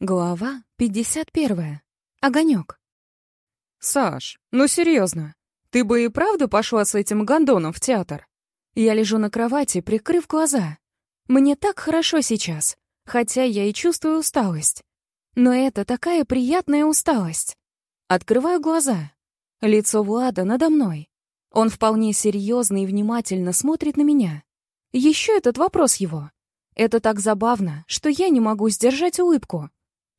Глава 51. Огонек. «Саш, ну серьезно, ты бы и правда пошла с этим гондоном в театр?» Я лежу на кровати, прикрыв глаза. Мне так хорошо сейчас, хотя я и чувствую усталость. Но это такая приятная усталость. Открываю глаза. Лицо Влада надо мной. Он вполне серьезно и внимательно смотрит на меня. Еще этот вопрос его. Это так забавно, что я не могу сдержать улыбку.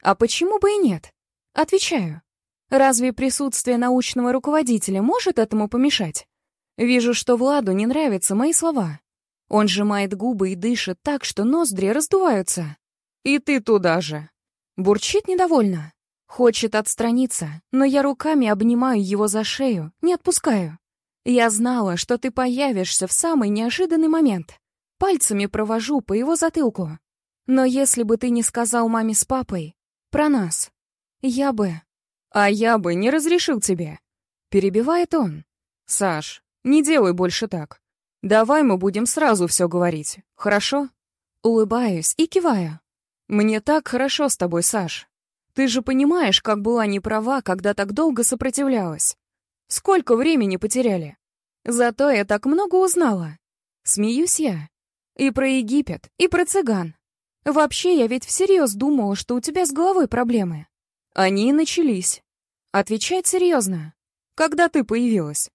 А почему бы и нет? Отвечаю. Разве присутствие научного руководителя может этому помешать? Вижу, что Владу не нравятся мои слова. Он сжимает губы и дышит так, что ноздри раздуваются. «И ты туда же!» Бурчит недовольно. Хочет отстраниться, но я руками обнимаю его за шею, не отпускаю. Я знала, что ты появишься в самый неожиданный момент. Пальцами провожу по его затылку. Но если бы ты не сказал маме с папой, про нас. Я бы... А я бы не разрешил тебе. Перебивает он. Саш, не делай больше так. Давай мы будем сразу все говорить, хорошо? Улыбаюсь и киваю. Мне так хорошо с тобой, Саш. Ты же понимаешь, как была неправа, когда так долго сопротивлялась. Сколько времени потеряли. Зато я так много узнала. Смеюсь я. И про Египет, и про цыган. Вообще, я ведь всерьез думала, что у тебя с головой проблемы. Они и начались. Отвечает серьезно. Когда ты появилась?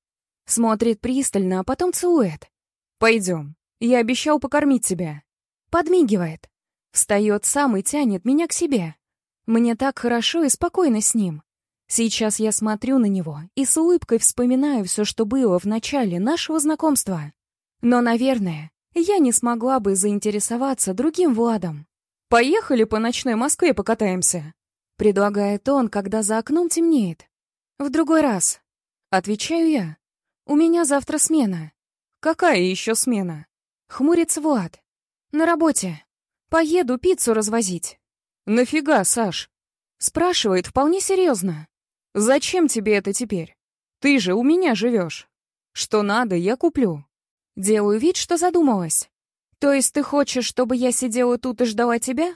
Смотрит пристально, а потом целует. Пойдем. Я обещал покормить тебя. Подмигивает. Встает сам и тянет меня к себе. Мне так хорошо и спокойно с ним. Сейчас я смотрю на него и с улыбкой вспоминаю все, что было в начале нашего знакомства. Но, наверное, я не смогла бы заинтересоваться другим Владом. «Поехали по ночной Москве покатаемся», — предлагает он, когда за окном темнеет. «В другой раз», — отвечаю я. «У меня завтра смена». «Какая еще смена?» — хмурится Влад. «На работе. Поеду пиццу развозить». «Нафига, Саш?» — спрашивает вполне серьезно. «Зачем тебе это теперь? Ты же у меня живешь. Что надо, я куплю». Делаю вид, что задумалась. «То есть ты хочешь, чтобы я сидела тут и ждала тебя?»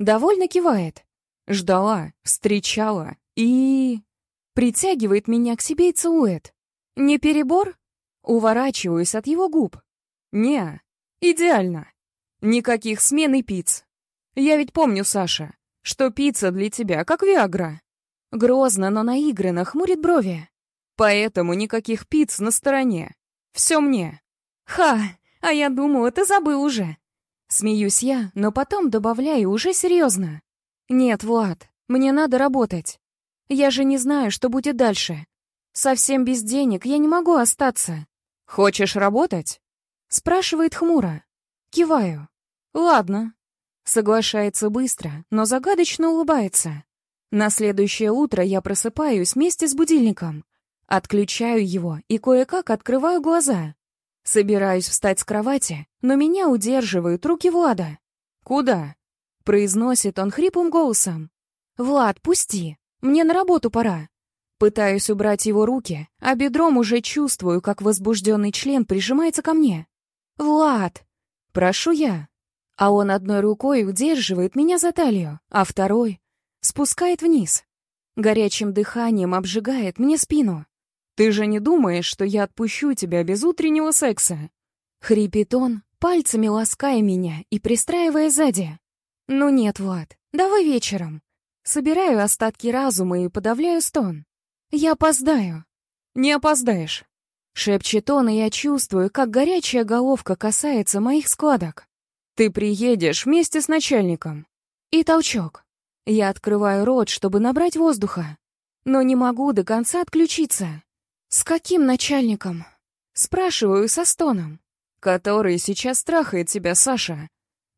Довольно кивает. Ждала, встречала и... Притягивает меня к себе и целует. Не перебор? Уворачиваюсь от его губ. Не, идеально. Никаких смен и пиц. Я ведь помню, Саша, что пицца для тебя как Виагра. Грозно, но наигранно хмурит брови. Поэтому никаких пиц на стороне. Все мне. «Ха! А я думала, ты забыл уже!» Смеюсь я, но потом добавляю уже серьезно. «Нет, Влад, мне надо работать. Я же не знаю, что будет дальше. Совсем без денег я не могу остаться». «Хочешь работать?» Спрашивает хмуро. Киваю. «Ладно». Соглашается быстро, но загадочно улыбается. На следующее утро я просыпаюсь вместе с будильником. Отключаю его и кое-как открываю глаза. Собираюсь встать с кровати, но меня удерживают руки Влада. «Куда?» — произносит он хриплым голосом. «Влад, пусти. Мне на работу пора». Пытаюсь убрать его руки, а бедром уже чувствую, как возбужденный член прижимается ко мне. «Влад!» Прошу я. А он одной рукой удерживает меня за талию, а второй спускает вниз. Горячим дыханием обжигает мне спину. Ты же не думаешь, что я отпущу тебя без утреннего секса?» Хрипит он, пальцами лаская меня и пристраивая сзади. «Ну нет, Влад, давай вечером». Собираю остатки разума и подавляю стон. «Я опоздаю». «Не опоздаешь», — шепчет он, и я чувствую, как горячая головка касается моих складок. «Ты приедешь вместе с начальником». И толчок. Я открываю рот, чтобы набрать воздуха, но не могу до конца отключиться. «С каким начальником?» Спрашиваю со стоном. «Который сейчас трахает тебя, Саша».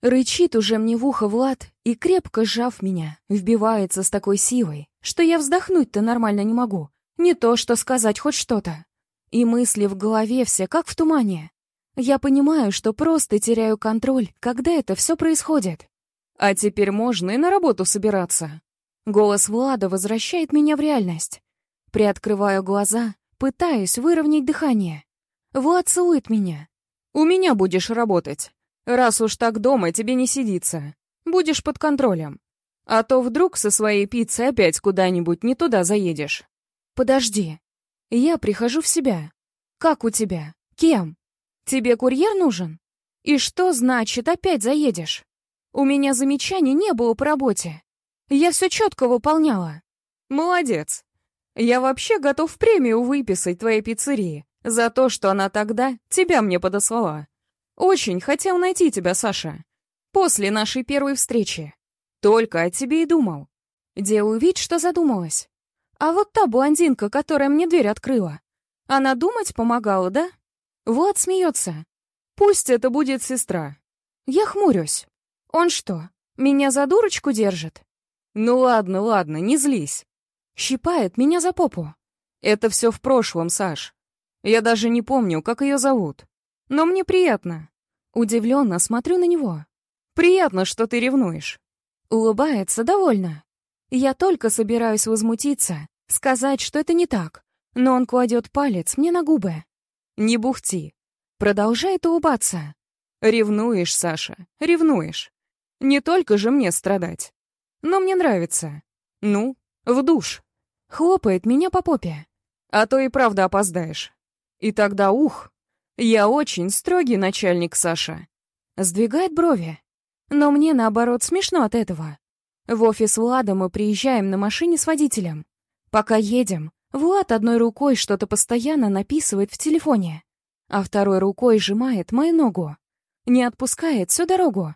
Рычит уже мне в ухо Влад и, крепко сжав меня, вбивается с такой силой, что я вздохнуть-то нормально не могу. Не то, что сказать хоть что-то. И мысли в голове все как в тумане. Я понимаю, что просто теряю контроль, когда это все происходит. А теперь можно и на работу собираться. Голос Влада возвращает меня в реальность. Приоткрываю глаза Пытаюсь выровнять дыхание. Влад целует меня. «У меня будешь работать. Раз уж так дома тебе не сидится. Будешь под контролем. А то вдруг со своей пиццей опять куда-нибудь не туда заедешь. Подожди. Я прихожу в себя. Как у тебя? Кем? Тебе курьер нужен? И что значит опять заедешь? У меня замечаний не было по работе. Я все четко выполняла. Молодец. Я вообще готов премию выписать твоей пиццерии за то, что она тогда тебя мне подослала. Очень хотел найти тебя, Саша. После нашей первой встречи. Только о тебе и думал. Делаю вид, что задумалась. А вот та блондинка, которая мне дверь открыла, она думать помогала, да? Вот смеется. Пусть это будет сестра. Я хмурюсь. Он что, меня за дурочку держит? Ну ладно, ладно, не злись. Щипает меня за попу. Это все в прошлом, Саш. Я даже не помню, как ее зовут. Но мне приятно. Удивленно смотрю на него. Приятно, что ты ревнуешь. Улыбается довольно. Я только собираюсь возмутиться, сказать, что это не так, но он кладет палец мне на губы. Не бухти. Продолжает улыбаться. Ревнуешь, Саша, ревнуешь. Не только же мне страдать. Но мне нравится. Ну, в душ. Хлопает меня по попе. А то и правда опоздаешь. И тогда ух. Я очень строгий начальник, Саша. Сдвигает брови. Но мне, наоборот, смешно от этого. В офис Влада мы приезжаем на машине с водителем. Пока едем, Влад одной рукой что-то постоянно написывает в телефоне, а второй рукой сжимает мою ногу. Не отпускает всю дорогу.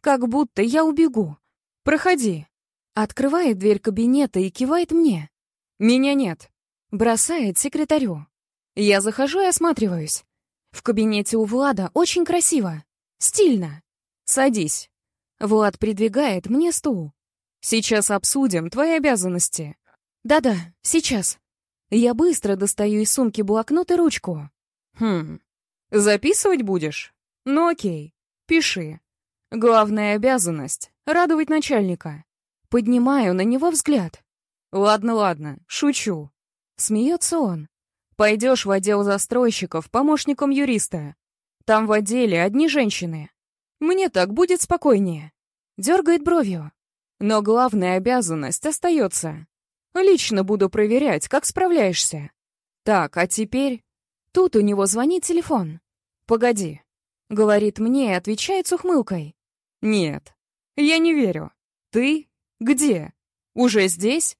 Как будто я убегу. Проходи. Открывает дверь кабинета и кивает мне. Меня нет. Бросает секретарю. Я захожу и осматриваюсь. В кабинете у Влада очень красиво. Стильно. Садись. Влад придвигает мне стул. Сейчас обсудим твои обязанности. Да-да, сейчас. Я быстро достаю из сумки блокнот и ручку. Хм, записывать будешь? Ну окей, пиши. Главная обязанность — радовать начальника. Поднимаю на него взгляд. Ладно, ладно, шучу. Смеется он. Пойдешь в отдел застройщиков помощником юриста. Там в отделе одни женщины. Мне так будет спокойнее. Дергает бровью. Но главная обязанность остается. Лично буду проверять, как справляешься. Так, а теперь... Тут у него звонит телефон. Погоди. Говорит мне и отвечает с ухмылкой. Нет, я не верю. Ты? Где? Уже здесь?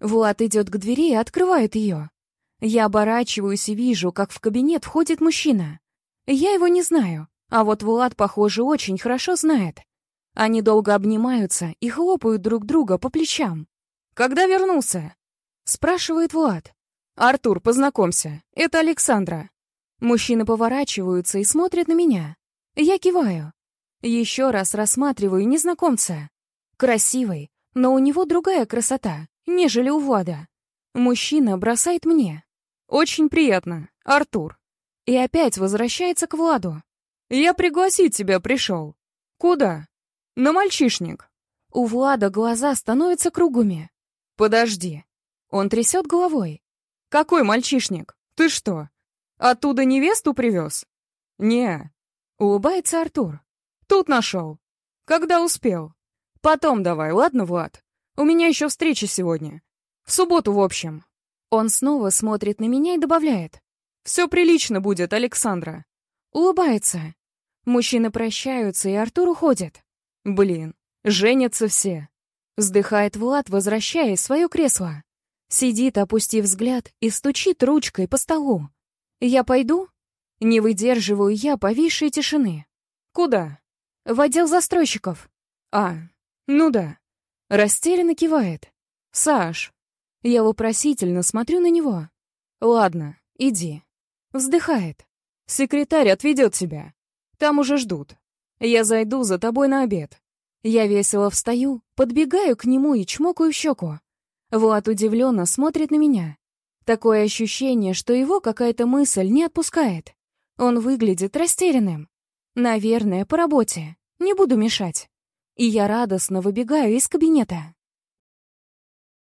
Влад идет к двери и открывает ее. Я оборачиваюсь и вижу, как в кабинет входит мужчина. Я его не знаю, а вот Влад, похоже, очень хорошо знает. Они долго обнимаются и хлопают друг друга по плечам. «Когда вернулся?» — спрашивает Влад. «Артур, познакомься, это Александра». Мужчины поворачиваются и смотрят на меня. Я киваю. Еще раз рассматриваю незнакомца. Красивый, но у него другая красота, нежели у Влада. Мужчина бросает мне. «Очень приятно, Артур». И опять возвращается к Владу. «Я пригласить тебя пришел. Куда?» «На мальчишник». У Влада глаза становятся круглыми. «Подожди». Он трясет головой. «Какой мальчишник? Ты что, оттуда невесту привез?» «Не». Улыбается Артур. «Тут нашел. Когда успел. Потом давай, ладно, Влад? У меня еще встреча сегодня. В субботу, в общем». Он снова смотрит на меня и добавляет. «Все прилично будет, Александра». Улыбается. Мужчины прощаются, и Артур уходит. Блин, женятся все. Вздыхает Влад, возвращаясь в свое кресло. Сидит, опустив взгляд, и стучит ручкой по столу. «Я пойду?» Не выдерживаю я повисшей тишины. «Куда?» «В отдел застройщиков». «А, ну да». Растерянно кивает. «Саш». Я вопросительно смотрю на него. «Ладно, иди». Вздыхает. «Секретарь отведет тебя. Там уже ждут. Я зайду за тобой на обед». Я весело встаю, подбегаю к нему и чмокаю щеку. Влад удивленно смотрит на меня. Такое ощущение, что его какая-то мысль не отпускает. Он выглядит растерянным. Наверное, по работе. Не буду мешать. И я радостно выбегаю из кабинета.